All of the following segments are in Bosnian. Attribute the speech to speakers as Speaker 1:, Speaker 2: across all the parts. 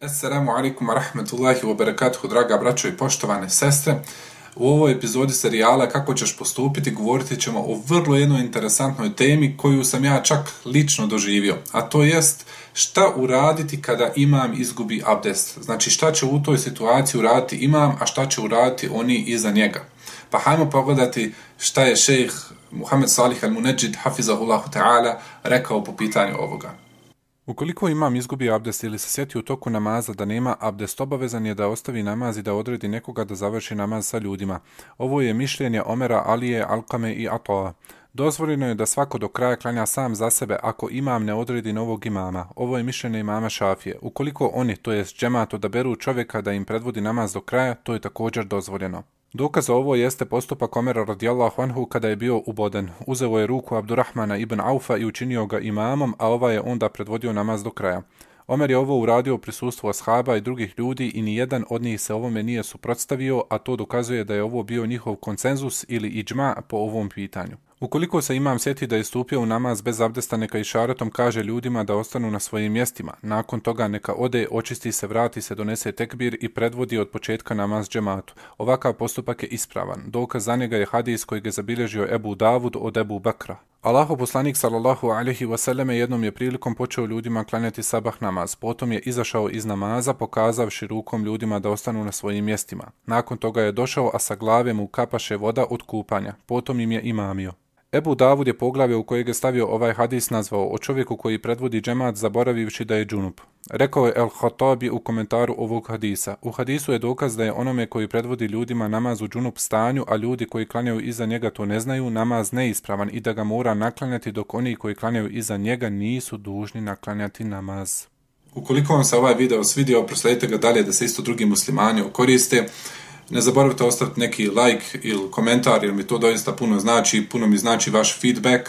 Speaker 1: Assalamu alaikum wa rahmatullahi wa barakatuhu, draga braćo i poštovane sestre. U ovoj epizodi serijala Kako ćeš postupiti govoriti ćemo o vrlo jednoj interesantnoj temi koju sam ja čak lično doživio. A to jest šta uraditi kada imam izgubi abdest. Znači šta će u toj situaciji uraditi imam, a šta će uraditi oni iza njega. Pa hajmo pogledati šta je šejh Muhammed Salih al-Munajjid, hafizahullahu ta'ala, rekao po pitanju ovoga.
Speaker 2: Ukoliko imam izgubi abdest ili se sjeti u toku namaza da nema abdest, obavezan je da ostavi namaz i da odredi nekoga da završi namaz sa ljudima. Ovo je mišljenje Omera, Alije, Alkame i Atoa. Dozvoljeno je da svako do kraja klanja sam za sebe ako imam ne odredi novog imama. Ovo je mišljenje imama Šafije. Ukoliko oni, to jest džemat, da beru čovjeka da im predvodi namaz do kraja, to je također dozvoljeno. Dokaz za ovo jeste postupak Omera radijallahu anhu kada je bio uboden. Uzeo je ruku Abdurrahmana ibn Aufa i učinio ga imamom, a ova je onda predvodio namaz do kraja. Omer je ovo uradio u prisustvu ashaba i drugih ljudi i ni jedan od njih se ovome nije suprotstavio, a to dokazuje da je ovo bio njihov konsenzus ili iđma po ovom pitanju. Ukoliko se imam sjeti da je stupio u namaz bez abdesta, neka i šaratom kaže ljudima da ostanu na svojim mjestima. Nakon toga neka ode, očisti se, vrati se, donese tekbir i predvodi od početka namaz džematu. Ovakav postupak je ispravan. Dokaz za njega je hadis koji je zabilježio Ebu Davud od Ebu Bakra. Allahu poslanik sallallahu alaihi ve jednom je prilikom počeo ljudima klanjati sabah namaz. Potom je izašao iz namaza pokazavši rukom ljudima da ostanu na svojim mjestima. Nakon toga je došao, a sa glave mu kapaše voda od kupanja. Potom im je imamio. Ebu Davud je poglavio u kojeg je stavio ovaj hadis nazvao o čovjeku koji predvodi džemat zaboravivši da je džunup. Rekao je El Hatabi u komentaru ovog hadisa. U hadisu je dokaz da je onome koji predvodi ljudima namaz u džunup stanju, a ljudi koji klanjaju iza njega to ne znaju, namaz neispravan i da ga mora naklanjati dok oni koji klanjaju iza njega nisu dužni naklanjati namaz.
Speaker 1: Ukoliko vam se ovaj video svidio, prosledite ga dalje da se isto drugi muslimani koriste. Ne zaboravite ostaviti neki like ili komentar, jer mi to doista puno znači, puno mi znači vaš feedback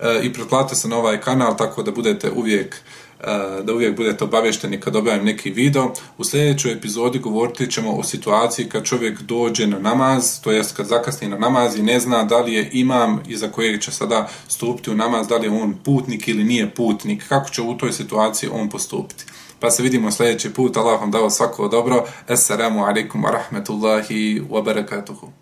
Speaker 1: e, i pretplatite se na ovaj kanal tako da budete uvijek eh, da uvijek budete obavješteni kad objavim neki video. U sljedećoj epizodi govoriti ćemo o situaciji kad čovjek dođe na namaz, to jest kad zakasni na namaz i ne zna da li je imam iza kojeg će sada stupiti u namaz, da li je on putnik ili nije putnik, kako će u toj situaciji on postupiti. Pa se vidimo sljedeći put. Allah vam dao svako dobro. Assalamu alaikum wa rahmetullahi wa barakatuhu.